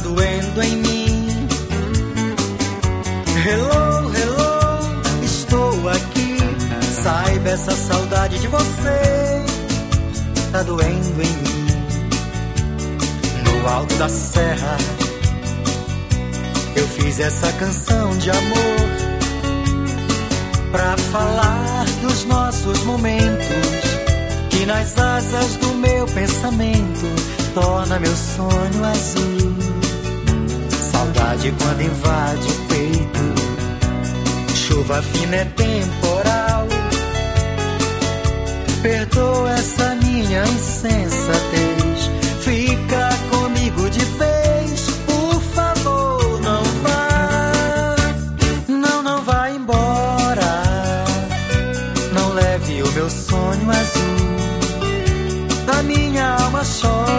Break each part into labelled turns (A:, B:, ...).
A: doendo em mim. Hello, hello, estou aqui. Saiba essa saudade de você tá doendo em mim. No alto da serra, eu fiz essa canção de amor pra falar dos nossos momentos que nas asas do meu pensamento torna meu sonho azul. Saudade quando invade o peito, chuva fina é temporal. Perdoa essa minha insensatez, fica comigo de vez, por favor, não vá. Não, não vá embora, não leve o meu sonho azul a minha alma chora.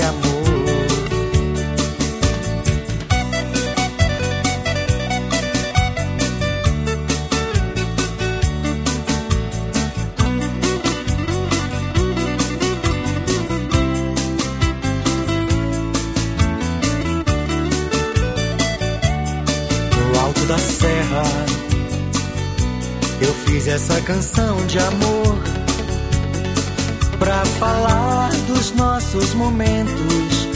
A: Amor. no alto da serra. Eu fiz essa canção de amor pra falar nossos momentos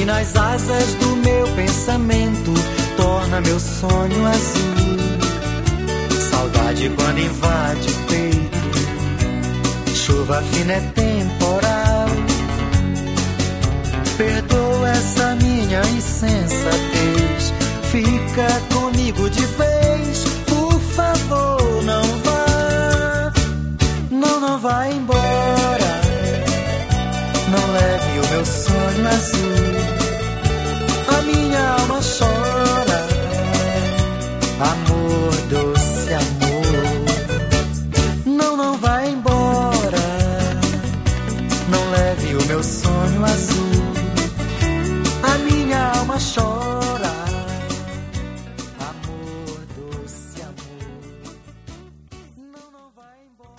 A: e nas asas do meu pensamento torna meu sonho azul. Saudade quando invade o peito, chuva fina é temporal. Perdoa essa minha insensatez, fica comigo de vez meu sonho azul. A minha alma chora, amor, doce amor. Não, não vai embora, não leve o meu sonho azul.